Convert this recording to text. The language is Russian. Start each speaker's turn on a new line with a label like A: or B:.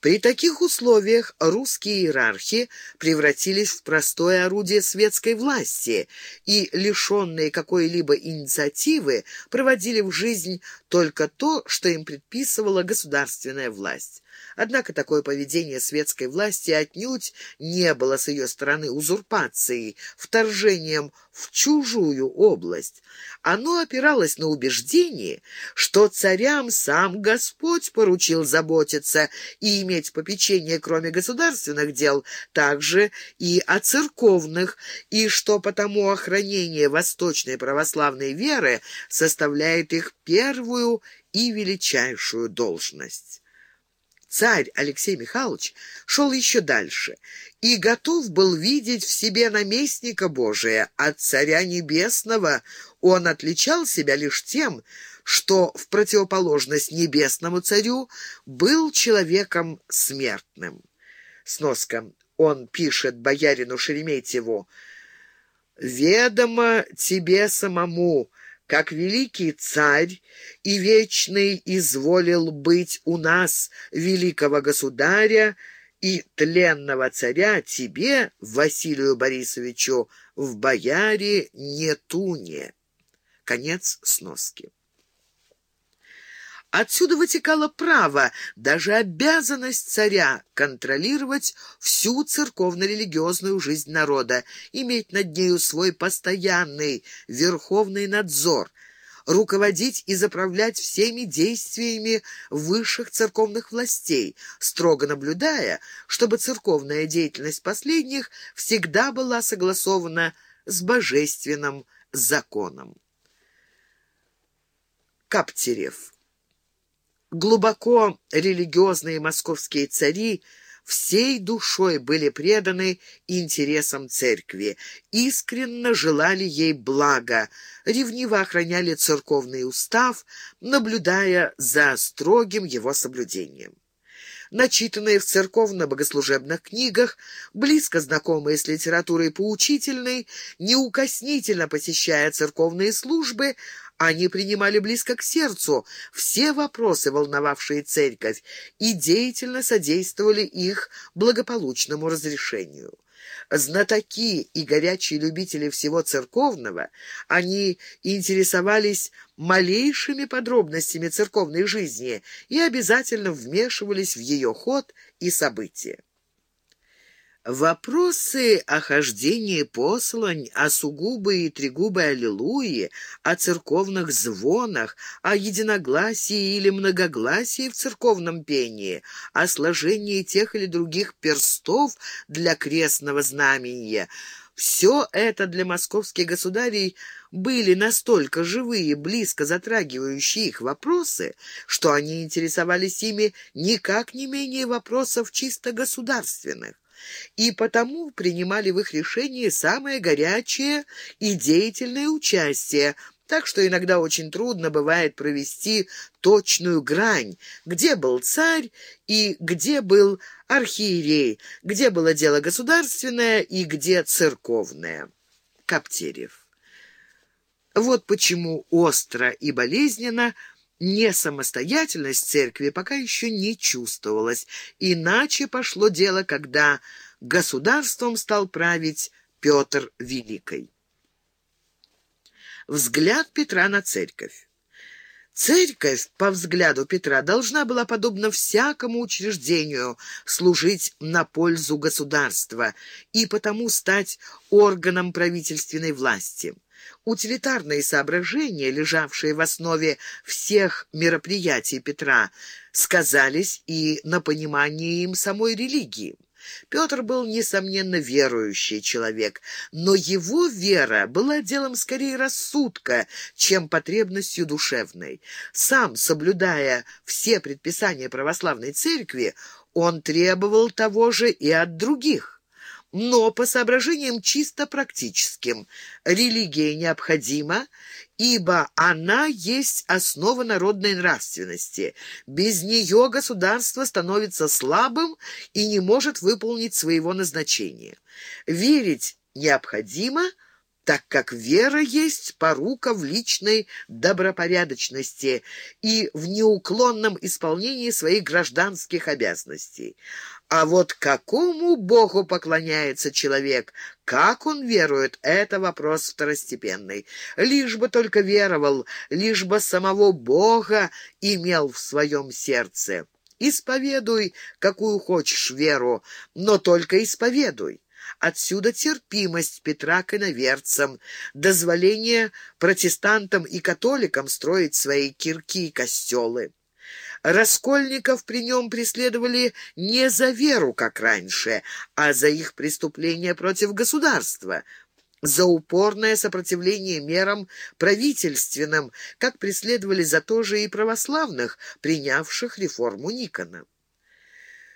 A: При таких условиях русские иерархи превратились в простое орудие светской власти и, лишенные какой-либо инициативы, проводили в жизнь только то, что им предписывала государственная власть. Однако такое поведение светской власти отнюдь не было с ее стороны узурпацией, вторжением в чужую область. Оно опиралось на убеждение, что царям сам Господь поручил заботиться и иметь попечение, кроме государственных дел, также и о церковных, и что потому охранение восточной православной веры составляет их первую и величайшую должность. Царь Алексей Михайлович шел еще дальше и готов был видеть в себе наместника Божия. От царя небесного он отличал себя лишь тем, что в противоположность небесному царю был человеком смертным. Сноска. Он пишет боярину Шереметьеву «Ведомо тебе самому, как великий царь и вечный изволил быть у нас великого государя и тленного царя тебе, Василию Борисовичу, в бояре Нетуне». Конец сноски. Отсюда вытекало право, даже обязанность царя контролировать всю церковно-религиозную жизнь народа, иметь над нею свой постоянный верховный надзор, руководить и заправлять всеми действиями высших церковных властей, строго наблюдая, чтобы церковная деятельность последних всегда была согласована с божественным законом. Каптерев Глубоко религиозные московские цари всей душой были преданы интересам церкви, искренно желали ей блага, ревниво охраняли церковный устав, наблюдая за строгим его соблюдением. Начитанные в церковно-богослужебных книгах, близко знакомые с литературой поучительной, неукоснительно посещая церковные службы, они принимали близко к сердцу все вопросы, волновавшие церковь, и деятельно содействовали их благополучному разрешению. Знатоки и горячие любители всего церковного, они интересовались малейшими подробностями церковной жизни и обязательно вмешивались в ее ход и события. Вопросы о хождении послань, о сугубой и тригубой аллилуйи, о церковных звонах, о единогласии или многогласии в церковном пении, о сложении тех или других перстов для крестного знамения — все это для московских государей были настолько живые, близко затрагивающие их вопросы, что они интересовались ими никак не менее вопросов чисто государственных и потому принимали в их решении самое горячее и деятельное участие, так что иногда очень трудно бывает провести точную грань, где был царь и где был архиерей, где было дело государственное и где церковное. Каптерев. Вот почему остро и болезненно не самостоятельность церкви пока еще не чувствовалась, иначе пошло дело, когда государством стал править Петр Великий. Взгляд Петра на церковь. Церковь, по взгляду Петра, должна была, подобно всякому учреждению, служить на пользу государства и потому стать органом правительственной власти. Утилитарные соображения, лежавшие в основе всех мероприятий Петра, сказались и на понимании им самой религии. Петр был, несомненно, верующий человек, но его вера была делом скорее рассудка, чем потребностью душевной. Сам, соблюдая все предписания православной церкви, он требовал того же и от других но по соображениям чисто практическим. Религия необходима, ибо она есть основа народной нравственности. Без нее государство становится слабым и не может выполнить своего назначения. Верить необходимо, так как вера есть порука в личной добропорядочности и в неуклонном исполнении своих гражданских обязанностей. А вот какому Богу поклоняется человек, как он верует, это вопрос второстепенный. Лишь бы только веровал, лишь бы самого Бога имел в своем сердце. Исповедуй, какую хочешь веру, но только исповедуй. Отсюда терпимость Петра к иноверцам, дозволение протестантам и католикам строить свои кирки и костелы. Раскольников при нем преследовали не за веру, как раньше, а за их преступления против государства, за упорное сопротивление мерам правительственным, как преследовали за то же и православных, принявших реформу Никона.